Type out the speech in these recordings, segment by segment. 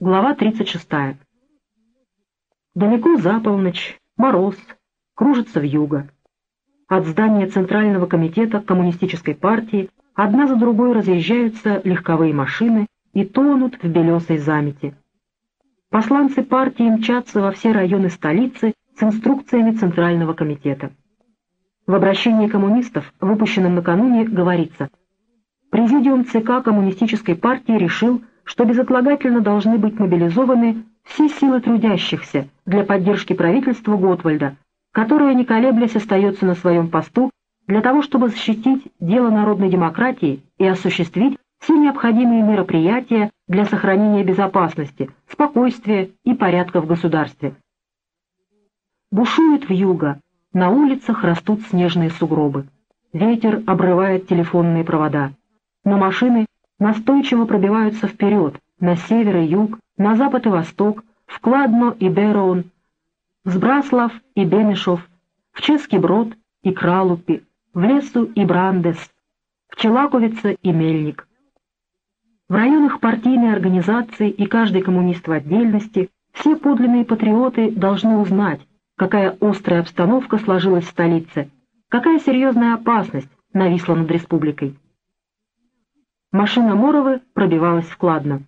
Глава 36. Далеко за полночь, мороз, кружится вьюга. От здания Центрального комитета Коммунистической партии одна за другой разъезжаются легковые машины и тонут в белесой замете. Посланцы партии мчатся во все районы столицы с инструкциями Центрального комитета. В обращении коммунистов, выпущенном накануне, говорится «Президиум ЦК Коммунистической партии решил, что безотлагательно должны быть мобилизованы все силы трудящихся для поддержки правительства Готвальда, которое, не колеблясь, остается на своем посту для того, чтобы защитить дело народной демократии и осуществить все необходимые мероприятия для сохранения безопасности, спокойствия и порядка в государстве. Бушует вьюга, на улицах растут снежные сугробы. Ветер обрывает телефонные провода. Но машины настойчиво пробиваются вперед, на север и юг, на запад и восток, в Кладно и Берон, в Сбраслав и Бенешов, в Ческий Брод и Кралупи, в Лесу и Брандес, в Челаковице и Мельник. В районах партийной организации и каждый коммунист в отдельности все подлинные патриоты должны узнать, какая острая обстановка сложилась в столице, какая серьезная опасность нависла над республикой. Машина Моровы пробивалась вкладно.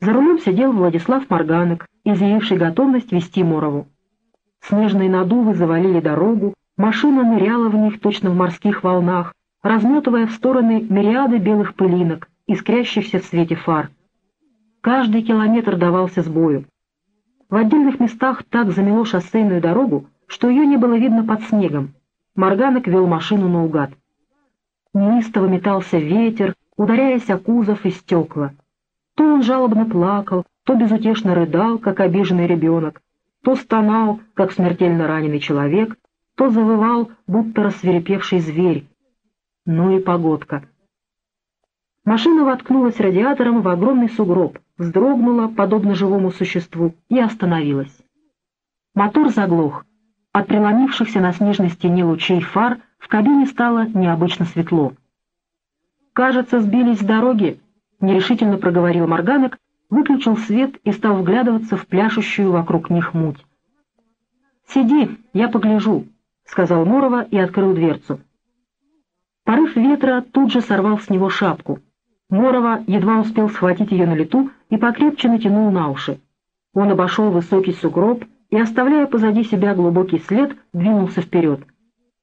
За рулем сидел Владислав Морганок, изъявивший готовность вести Морову. Снежные надувы завалили дорогу, машина ныряла в них точно в морских волнах, разметывая в стороны мириады белых пылинок, искрящихся в свете фар. Каждый километр давался с бою. В отдельных местах так замело шоссейную дорогу, что ее не было видно под снегом. Морганок вел машину наугад. Неистово метался ветер, ударяясь о кузов и стекла. То он жалобно плакал, то безутешно рыдал, как обиженный ребенок, то стонал, как смертельно раненый человек, то завывал, будто рассверепевший зверь. Ну и погодка. Машина воткнулась радиатором в огромный сугроб, вздрогнула, подобно живому существу, и остановилась. Мотор заглох. От преломившихся на снежной стене лучей фар в кабине стало необычно светло. «Кажется, сбились с дороги», — нерешительно проговорил Морганок, выключил свет и стал вглядываться в пляшущую вокруг них муть. «Сиди, я погляжу», — сказал Морова и открыл дверцу. Порыв ветра тут же сорвал с него шапку. Морова едва успел схватить ее на лету и покрепче натянул на уши. Он обошел высокий сугроб и, оставляя позади себя глубокий след, двинулся вперед.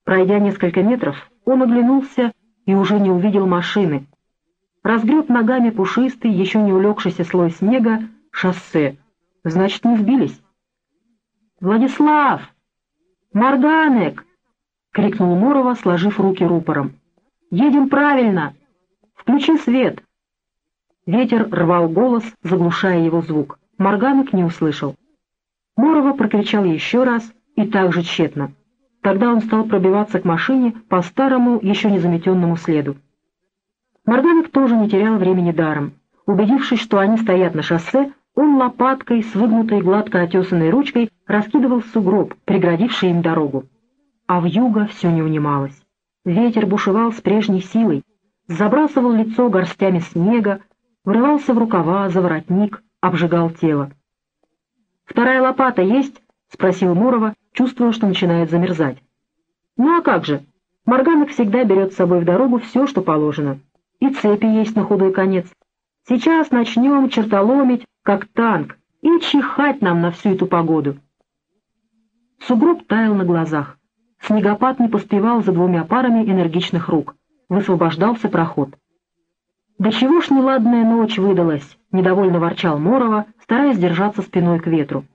Пройдя несколько метров, он оглянулся и уже не увидел машины. Разгреб ногами пушистый, еще не улегшийся слой снега, шоссе. Значит, не сбились. «Владислав! Морганек!» — крикнул Мурова, сложив руки рупором. «Едем правильно! Включи свет!» Ветер рвал голос, заглушая его звук. Морганок не услышал. Мурова прокричал еще раз и так же тщетно. Тогда он стал пробиваться к машине по старому, еще не заметенному следу. Морганов тоже не терял времени даром. Убедившись, что они стоят на шоссе, он лопаткой с выгнутой гладко отесанной ручкой раскидывал сугроб, преградивший им дорогу. А в юго все не унималось. Ветер бушевал с прежней силой, забрасывал лицо горстями снега, врывался в рукава, за воротник, обжигал тело. «Вторая лопата есть?» — спросил Мурова, чувствуя, что начинает замерзать. «Ну а как же? Морганок всегда берет с собой в дорогу все, что положено. И цепи есть на худой конец. Сейчас начнем чертоломить, как танк, и чихать нам на всю эту погоду». Сугроб таял на глазах. Снегопад не поспевал за двумя парами энергичных рук. Высвобождался проход. «Да чего ж неладная ночь выдалась!» — недовольно ворчал Морова, стараясь держаться спиной к ветру.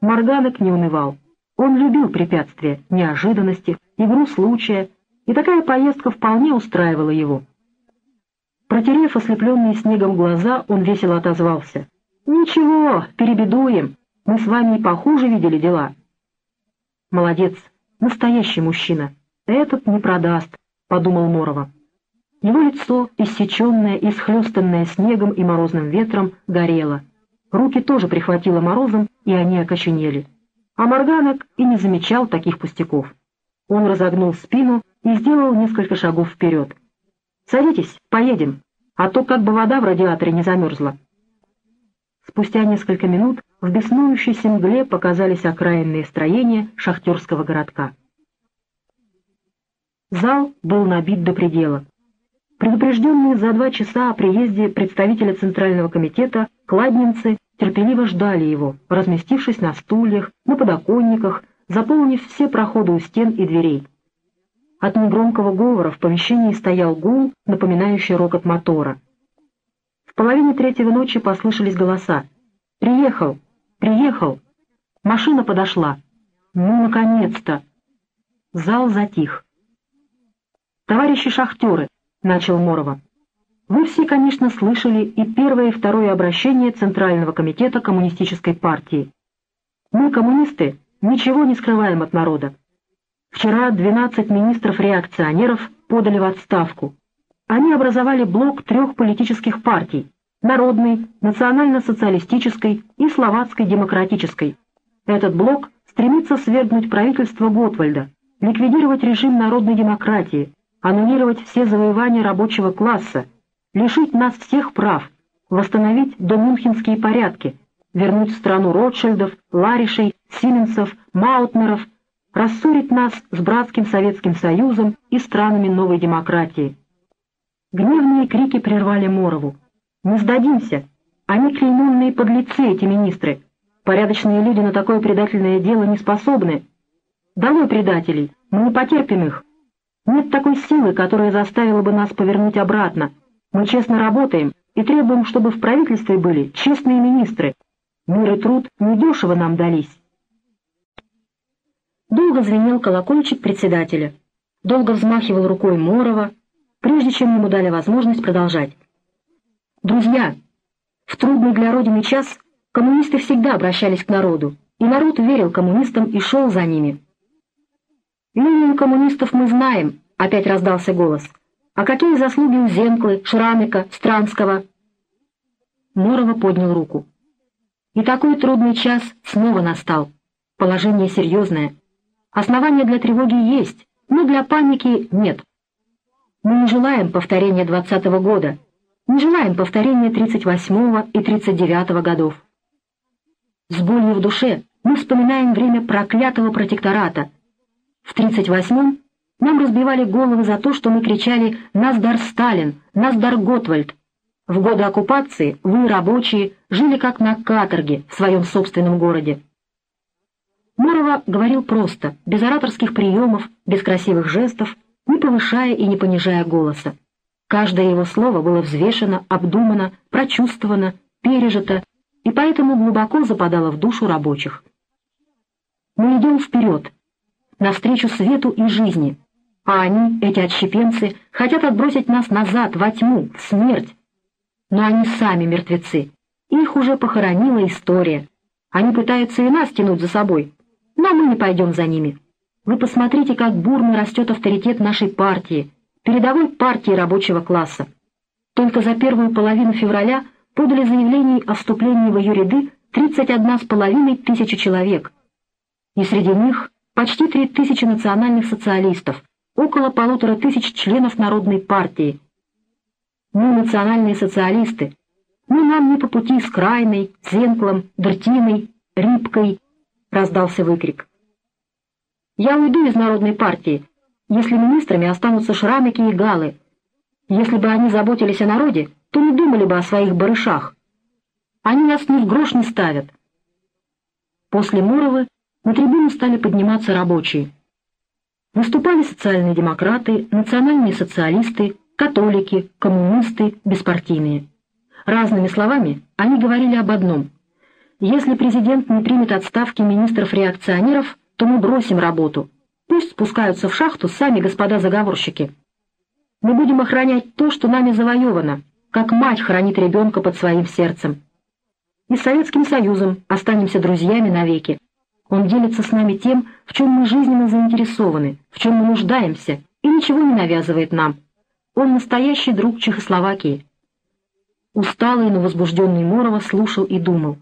Морганок не унывал. Он любил препятствия, неожиданности, игру случая, и такая поездка вполне устраивала его. Протерев ослепленные снегом глаза, он весело отозвался. «Ничего, перебедуем. Мы с вами и похуже видели дела». «Молодец, настоящий мужчина. Этот не продаст», — подумал Морова. Его лицо, иссеченное и схлестанное снегом и морозным ветром, горело. Руки тоже прихватило морозом, и они окоченели. А Морганок и не замечал таких пустяков. Он разогнул спину и сделал несколько шагов вперед. «Садитесь, поедем, а то как бы вода в радиаторе не замерзла». спустя несколько минут в беснующейся мгле показались окраинные строения шахтерского городка. Зал был набит до предела. Предупрежденные за два часа о приезде представителя Центрального комитета, кладнинцы терпеливо ждали его, разместившись на стульях, на подоконниках, заполнив все проходы у стен и дверей. От негромкого говора в помещении стоял гул, напоминающий рокот мотора. В половине третьего ночи послышались голоса. «Приехал! Приехал! Машина подошла! Ну, наконец-то!» Зал затих. «Товарищи шахтеры!» — начал Морова. «Вы все, конечно, слышали и первое и второе обращение Центрального комитета Коммунистической партии. Мы, коммунисты, ничего не скрываем от народа. Вчера 12 министров-реакционеров подали в отставку. Они образовали блок трех политических партий – Народной, Национально-социалистической и Словацкой демократической. Этот блок стремится свергнуть правительство Готвальда, ликвидировать режим народной демократии, аннулировать все завоевания рабочего класса, лишить нас всех прав, восстановить домюнхенские порядки, вернуть в страну Ротшильдов, Ларишей, Сименсов, Маутнеров – рассорить нас с братским Советским Союзом и странами новой демократии. Гневные крики прервали Морову. «Не сдадимся! Они клейменные подлецы, эти министры! Порядочные люди на такое предательное дело не способны! Долой предателей! Мы не потерпим их! Нет такой силы, которая заставила бы нас повернуть обратно! Мы честно работаем и требуем, чтобы в правительстве были честные министры! Мир и труд недешево нам дались!» Долго звенел колокольчик председателя, долго взмахивал рукой Морова, прежде чем ему дали возможность продолжать. «Друзья, в трудный для Родины час коммунисты всегда обращались к народу, и народ верил коммунистам и шел за ними». «Линию коммунистов мы знаем», — опять раздался голос. «А какие заслуги у Зенклы, Шрамика, Странского?» Морова поднял руку. И такой трудный час снова настал. Положение серьезное. Основания для тревоги есть, но для паники нет. Мы не желаем повторения 20 -го года, не желаем повторения 38 и 39 годов. С болью в душе мы вспоминаем время проклятого протектората. В 38-м нам разбивали головы за то, что мы кричали «Наздар Сталин! Наздар Готвальд!». В годы оккупации вы, рабочие, жили как на каторге в своем собственном городе. Мурова говорил просто, без ораторских приемов, без красивых жестов, не повышая и не понижая голоса. Каждое его слово было взвешено, обдумано, прочувствовано, пережито, и поэтому глубоко западало в душу рабочих. Мы идем вперед, навстречу свету и жизни, а они, эти отщепенцы, хотят отбросить нас назад, во тьму, в смерть. Но они сами мертвецы, их уже похоронила история. Они пытаются и нас тянуть за собой, но мы не пойдем за ними. Вы посмотрите, как бурно растет авторитет нашей партии, передовой партии рабочего класса. Только за первую половину февраля подали заявление о вступлении в ее ряды 31,5 тысячи человек. И среди них почти 3 тысячи национальных социалистов, около полутора тысяч членов Народной партии. Мы национальные социалисты, мы нам не по пути с Крайной, Зенклом, Дертиной, Рибкой, — раздался выкрик. «Я уйду из Народной партии, если министрами останутся Шрамики и Галы. Если бы они заботились о народе, то не думали бы о своих барышах. Они нас ни в грош не ставят». После Муровы на трибуну стали подниматься рабочие. Выступали социальные демократы, национальные социалисты, католики, коммунисты, беспартийные. Разными словами они говорили об одном — если президент не примет отставки министров-реакционеров, то мы бросим работу. Пусть спускаются в шахту сами господа заговорщики. Мы будем охранять то, что нами завоевано, как мать хранит ребенка под своим сердцем. И с Советским Союзом останемся друзьями навеки. Он делится с нами тем, в чем мы жизненно заинтересованы, в чем мы нуждаемся, и ничего не навязывает нам. Он настоящий друг Чехословакии. Усталый, но возбужденный Морова слушал и думал.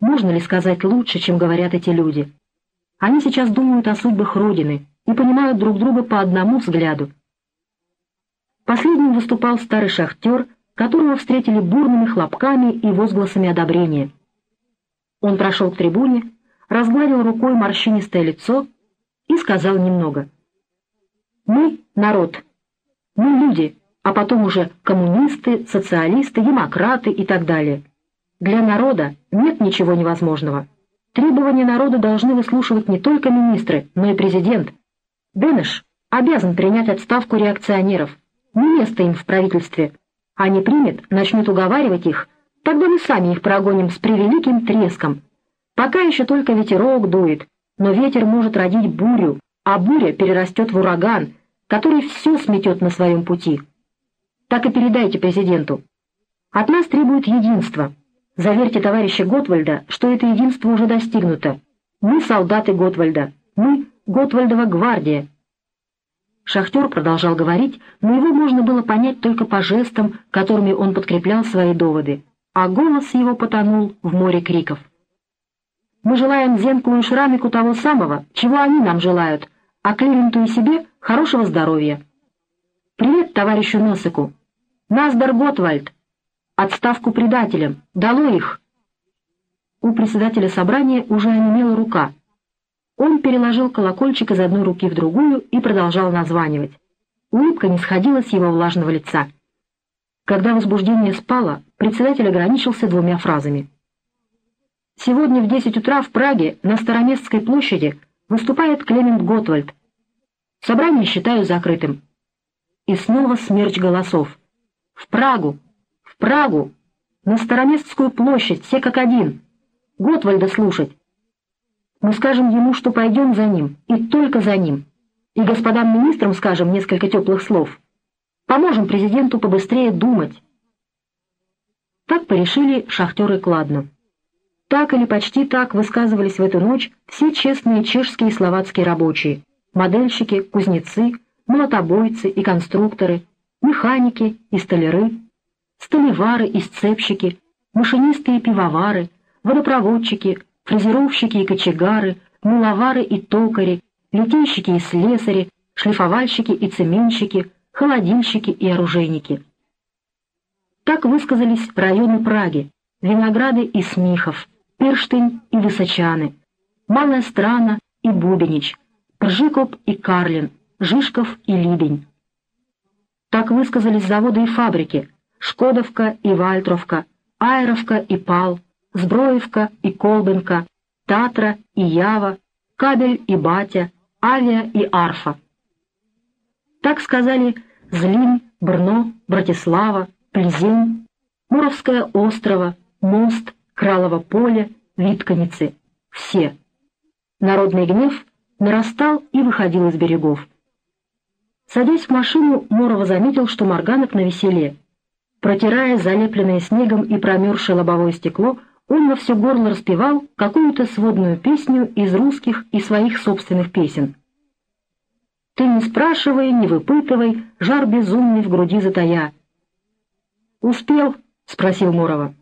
Можно ли сказать лучше, чем говорят эти люди? Они сейчас думают о судьбах Родины и понимают друг друга по одному взгляду. Последним выступал старый шахтер, которого встретили бурными хлопками и возгласами одобрения. Он прошел к трибуне, разгладил рукой морщинистое лицо и сказал немного. «Мы — народ, мы люди, а потом уже коммунисты, социалисты, демократы и так далее. Для народа нет ничего невозможного. Требования народа должны выслушивать не только министры, но и президент. Бенеш обязан принять отставку реакционеров. Не место им в правительстве. А не примет, начнет уговаривать их, тогда мы сами их прогоним с превеликим треском. Пока еще только ветерок дует, но ветер может родить бурю, а буря перерастет в ураган, который все сметет на своем пути. Так и передайте президенту. От нас требует единства. Заверьте товарища Готвальда, что это единство уже достигнуто. Мы солдаты Готвальда. Мы Готвальдова гвардия. Шахтер продолжал говорить, но его можно было понять только по жестам, которыми он подкреплял свои доводы, а голос его потонул в море криков. «Мы желаем Зенку и Шрамику того самого, чего они нам желают, а Клиренту и себе хорошего здоровья. Привет товарищу Носику. Наздар Готвальд. Отставку предателям! Дало их!» У председателя собрания уже онемела рука. Он переложил колокольчик из одной руки в другую и продолжал названивать. Улыбка не сходила с его влажного лица. Когда возбуждение спало, председатель ограничился двумя фразами. «Сегодня в десять утра в Праге на Староместской площади выступает Клемент Готвальд. Собрание считаю закрытым». И снова смерч голосов. «В Прагу! В Прагу! На Староместскую площадь, все как один! Готвальда слушать! Мы скажем ему, что пойдем за ним, и только за ним. И господам министрам скажем несколько теплых слов. Поможем президенту побыстрее думать!» Так порешили шахтеры Кладно. Так или почти так высказывались в эту ночь все честные чешские и словацкие рабочие, модельщики, кузнецы, молотобойцы и конструкторы, механики и столяры, столевары и сцепщики, машинисты и пивовары, водопроводчики, фрезеровщики и кочегары, муловары и токари, литейщики и слесари, шлифовальщики и цементщики, холодильщики и оружейники. Так высказались районы Праги, Винограды и Смихов, Пирштынь и Высочаны, Малая Страна и Бубенич, Пржикоп и Карлин, Жишков и Либень. Так высказались заводы и фабрики Шкодовка и Вальтровка, Айровка и Пал, Зброевка и Колбенка, Татра и Ява, Кабель и Батя, Авиа и Арфа. Так сказали Злин, Брно, Братислава, Плезень, Муровское острова, Мост, Кралово поле, Витканицы. Все. Народный гнев нарастал и выходил из берегов. Садясь в машину, Морова заметил, что Морганов на веселе. Протирая залепленное снегом и промерзшее лобовое стекло, он во все горло распевал какую-то сводную песню из русских и своих собственных песен. «Ты не спрашивай, не выпытывай, жар безумный в груди затая». «Успел?» — спросил Морова.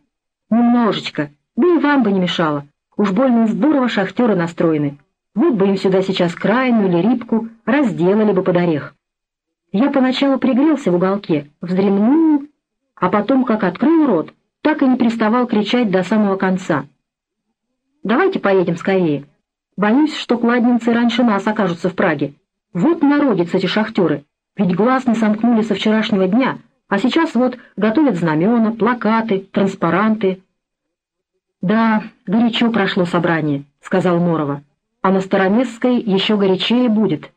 «Немножечко, да и вам бы не мешало. Уж больно здорово шахтеры настроены. Вот бы им сюда сейчас крайну или рибку разделали бы под орех. Я поначалу пригрелся в уголке, вздремнул, а потом, как открыл рот, так и не приставал кричать до самого конца. «Давайте поедем скорее. Боюсь, что кладницы раньше нас окажутся в Праге. Вот народец эти шахтеры, ведь глаз не сомкнули со вчерашнего дня, а сейчас вот готовят знамена, плакаты, транспаранты». «Да, горячо прошло собрание», — сказал Морова а на Староместской еще горячее будет.